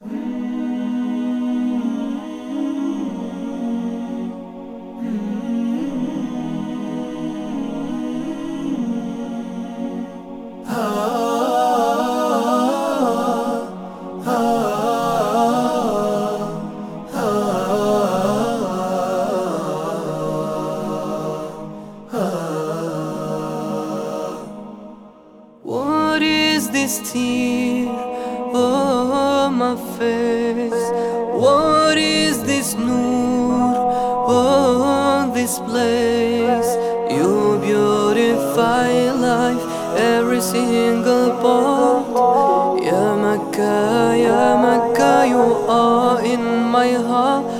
What is this tear oh. My face? What is this noor on this place? You beautify life, every single part. Ya Makkah, Ya Makkah, you are in my heart.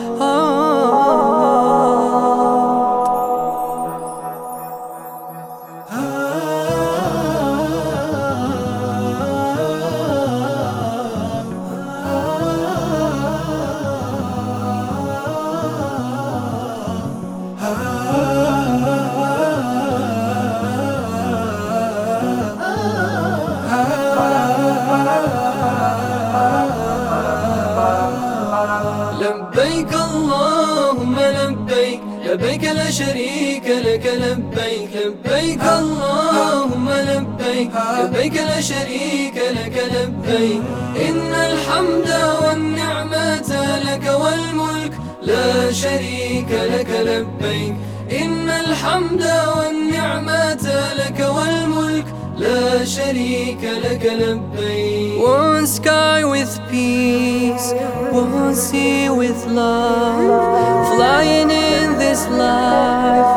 لبيك لا شريك لك لبيك لبيك. اللهم لبيك لبيك لا شريك لك لبيك. إن الحمد والنعمة لك والملك لا شريك لك لبيك. إن الحمد والنعمة لك والملك لا شريك لك لبيك. One sky with peace One sea with love. Flying in this life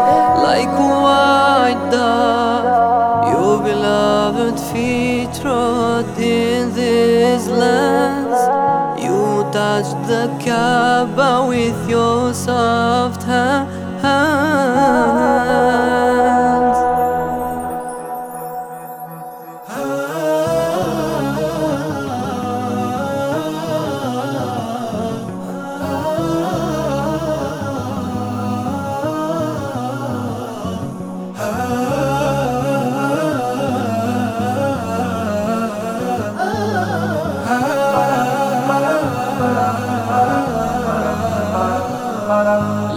Like white dove. Your beloved feet trod in these lands. You touched the Kaaba with your soft ha-